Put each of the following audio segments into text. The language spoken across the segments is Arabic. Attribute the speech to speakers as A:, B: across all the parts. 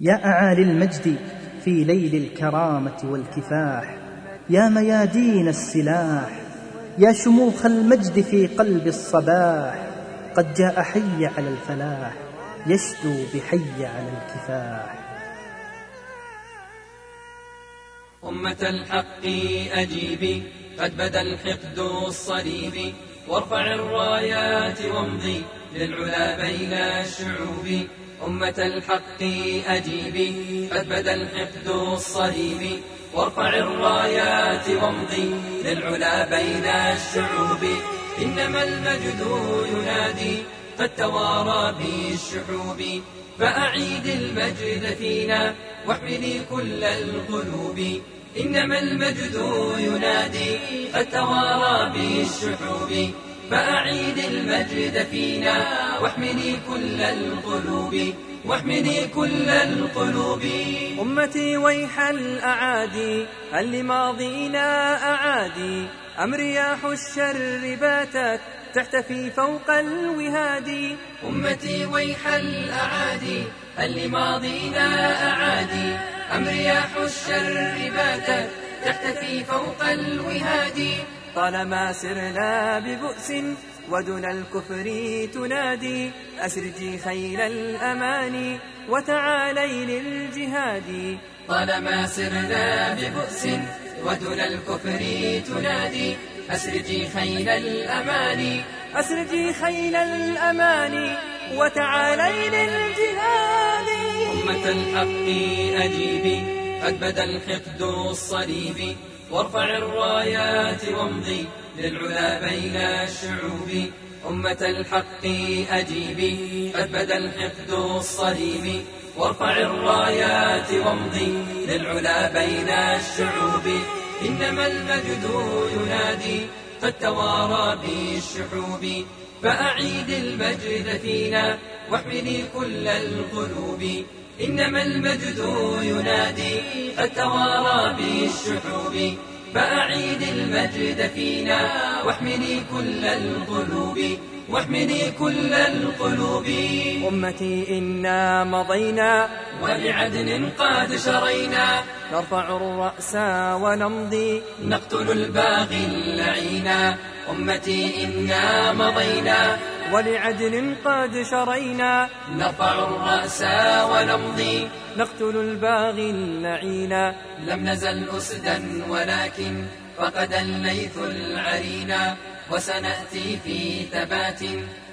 A: يا أعالي المجد في ليل الكرامة والكفاح يا ميادين السلاح يا شموخ المجد في قلب الصباح قد جاء حي على الفلاح يشدو بحي على الكفاح.
B: أمة الحق أجيبي قد بدا الحقد الصليبي وارفع الرايات وامضي للعلا بين الشعوب. أمة الحق أجيبي قد بدا الحقد الصليبي وارفع الرايات وامضي للعلا بين الشعوب. إنما المجد ينادي. قد توارى بالشحوب فأعيد المجد فينا. واحملي كل القلوب. إنما المجد ينادي. قد توارى بالشحوب فأعيد المجد فينا واحملي كل القلوب واحملي كل القلوب.
C: أمتي ويح الأعادي هل لماضينا أعادي؟ أم رياح الشر باتت تحتفي فوق الوهاد.
B: أمتي ويح الأعادي هل لماضينا أعادي؟ أم رياح الشر باتت تحتفي فوق الوهاد.
C: طالما سرنا ببؤس ودون الكفر تنادي أسرجي خيل الأمان وتعالي للجهاد.
B: طالما سرنا ببؤس ودون الكفر تنادي أسرجي خيل الأمان.
C: أسرجي خيل الأمان وتعالي للجهاد.
B: أمة الحق أجيبي قد بدا الحقد الصليبي وارفع الرايات وامضي للعلا بين الشعوب. أمة الحق أجيبي قد بدا الحقد الصليبي وارفع الرايات وامضي للعلا بين الشعوب. إنما المجد ينادي قد توارى بالشحوب فأعيد المجد فينا واحملي كل القلوب. إنما المجد ينادي قد توارى بالشحوب. فأعيد المجد فينا واحملي كل القلوب واحملي كل القلوب.
C: أمتي إنا مضينا.
B: ولعدن قد شرينا.
C: نرفع الرأس ونمضي.
B: نقتل الباغي اللعينا. أمتي إنا مضينا.
C: ولعدل قد شرينا.
B: نرفع الرأس ونمضي.
C: نقتل الباغي اللعينا
B: لم نزل أسدا ولكن فقد الليث العرينا. وسنأتي في ثبات.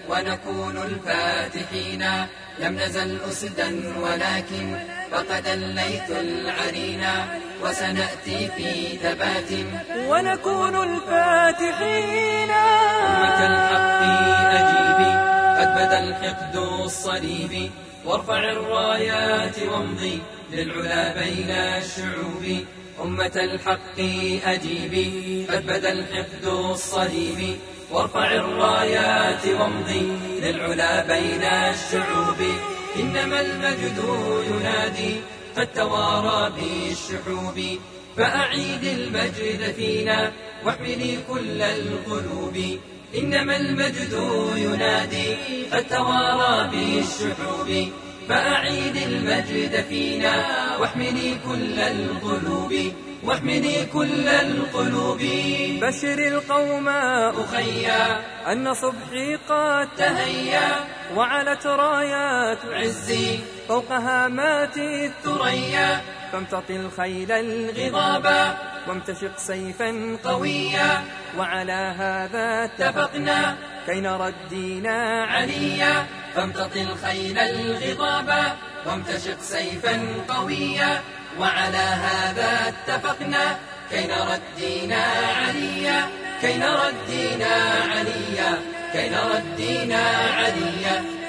B: ونكون الفاتحين. لم نزل أسدا ولكن فقد الليث العرينا وسنأتي في ثبات.
C: ونكون الفاتحين.
B: أمة الحق أجيبي قد بدا الحقد الصليبي وارفع الرايات وامضي للعلا بين الشعوب. أمة الحق أجيبي قد بدا الحقد الصليبي وارفع الرايات وامضي للعلا بين الشعوب. إنما المجد ينادي قد توارى بالشحوب فأعيد المجد فينا واحملي كل القلوب. إنما المجد ينادي قد توارى بالشحوب فأعيد المجد فينا واحملي كل القلوب واحمني كل القلوب.
C: بشر القوم
B: أخيا
C: أن صبحي قد
B: تهيا
C: وعلت رايات
B: عزي
C: فوق هامات
B: الثريا
C: فامتطي الخيل الغضابا.
B: غضابا
C: وامتشق سيفا
B: قويا.
C: وعلى هذا
B: اتفقنا.
C: كي نرى الدين عليا.
B: فامتطي الخيل الغضابا وامتشق سيفا قويا. وعلى هذا اتفقنا. كي نرى الدين عليا. كي نرى الدين عليا. كي نرى الدين عليا.